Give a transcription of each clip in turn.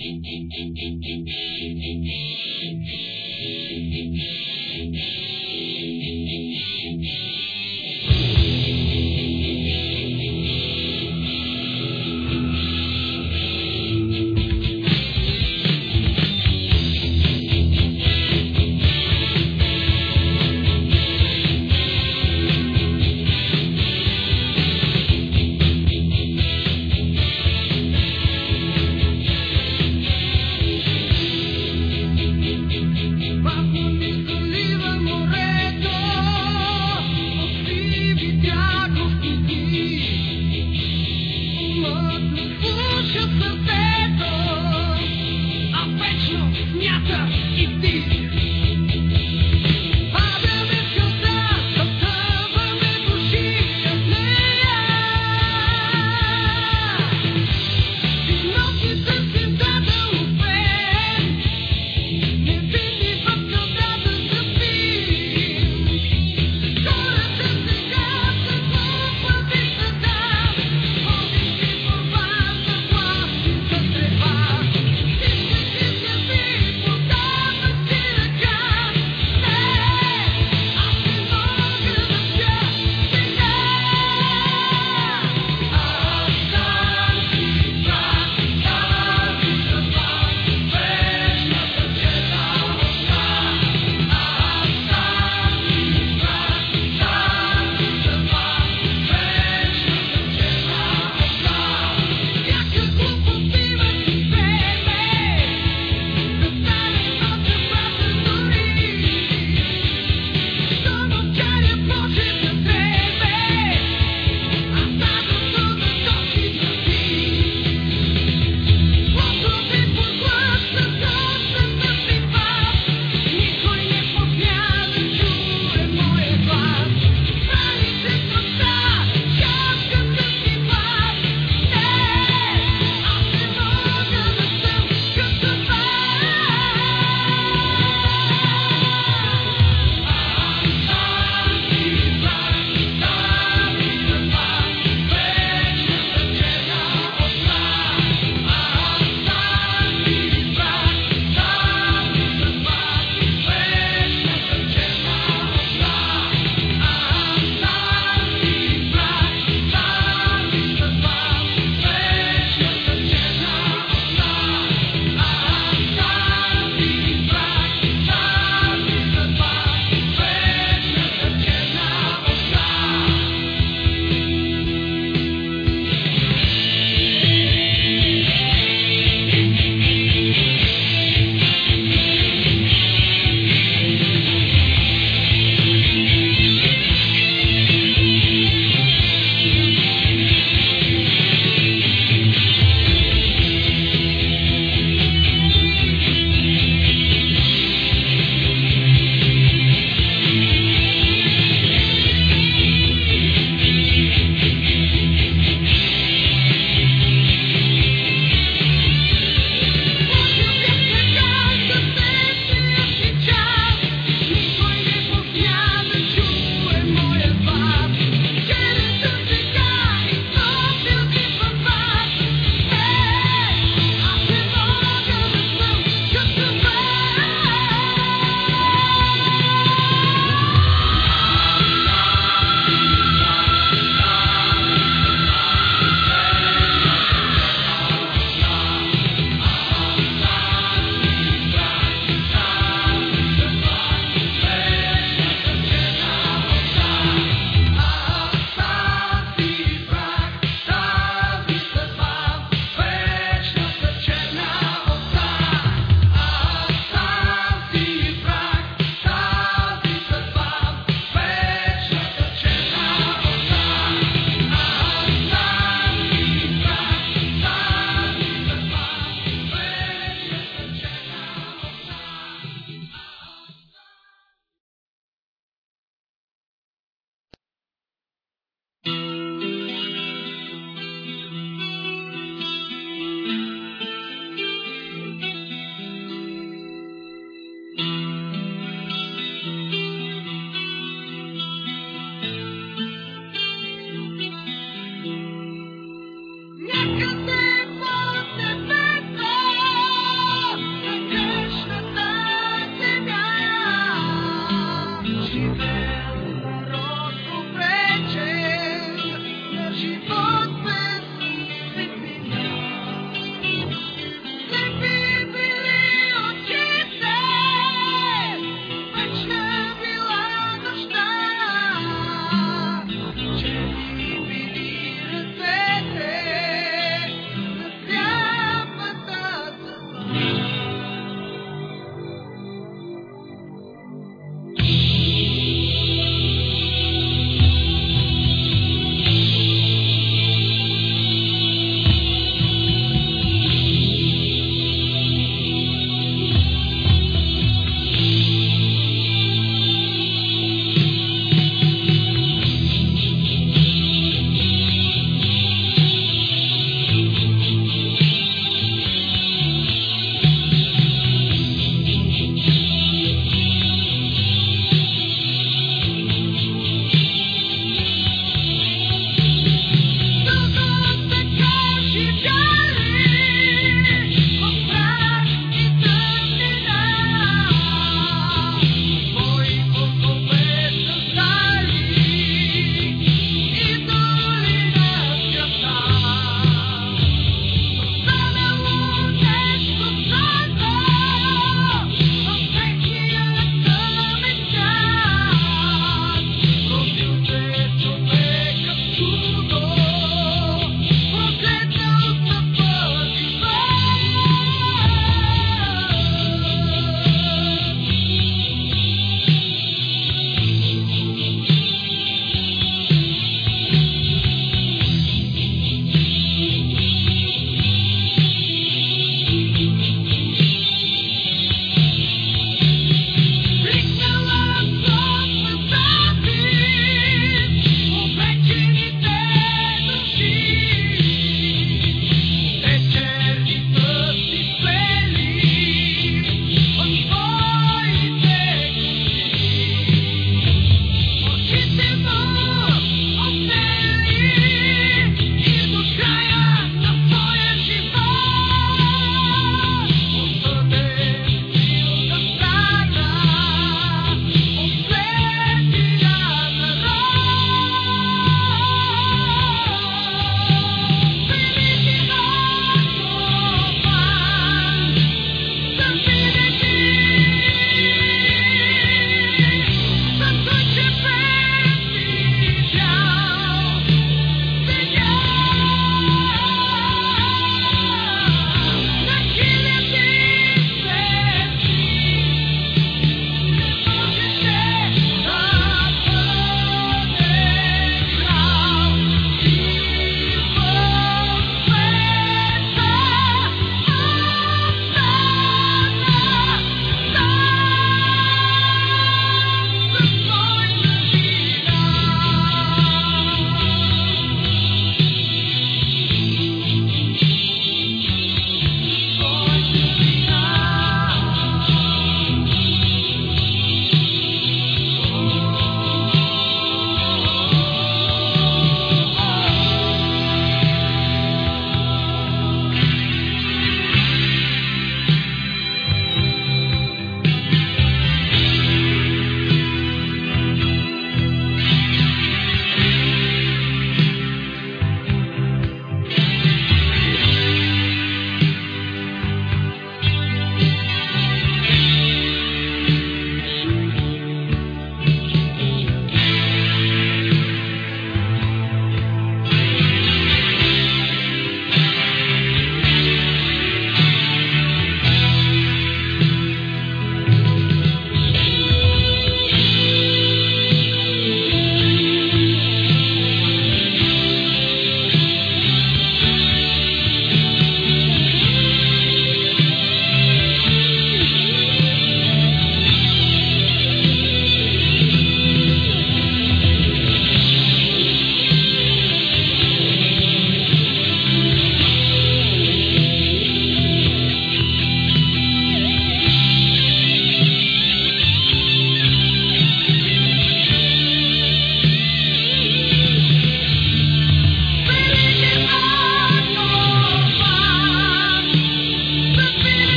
Thank you.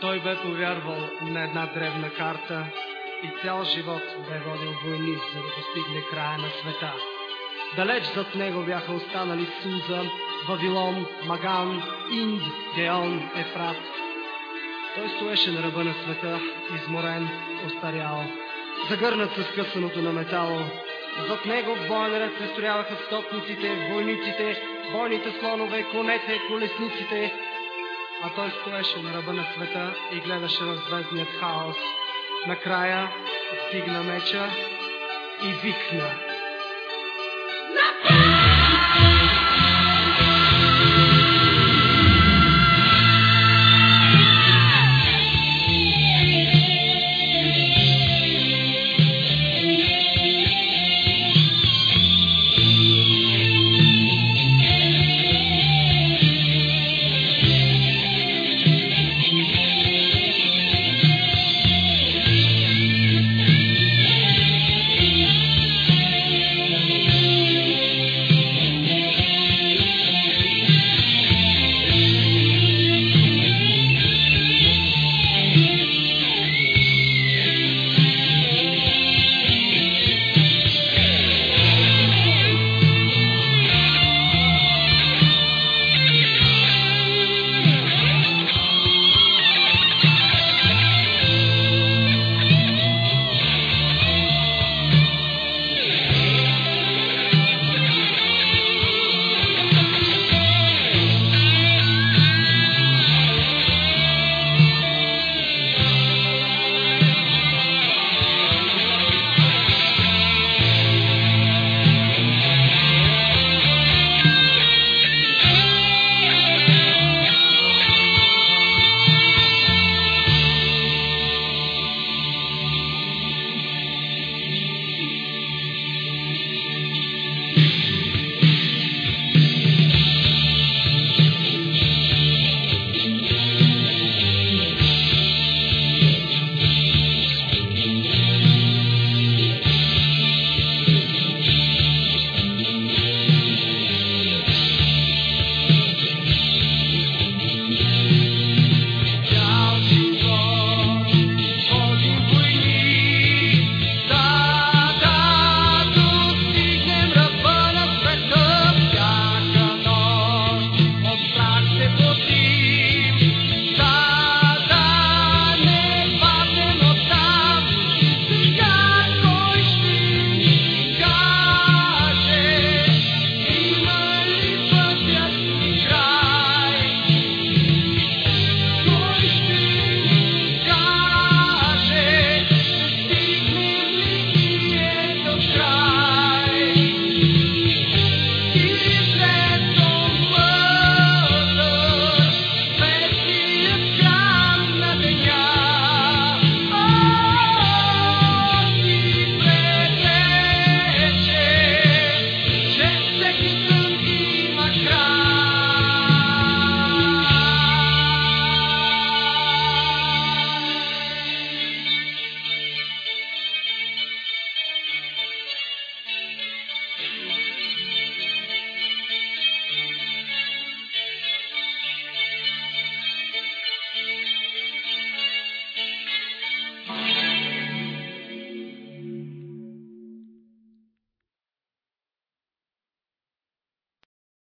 Той бе повярвал на една древна карта и цял живот бе водил войни, за да достигне края на света. Далеч зад него бяха останали Суза, Вавилон, Маган, Инд, Геон, Ефрат. Той стоеше на ръба на света, изморен, остарял, загърнат с късаното на метало. Зад него в боен ред се строяваха стотниците, войниците, бойните слонове, конете, колесниците, а той стоеше на ръба на света и гледаше на звездният хаос. Накрая вдигна меча и викна.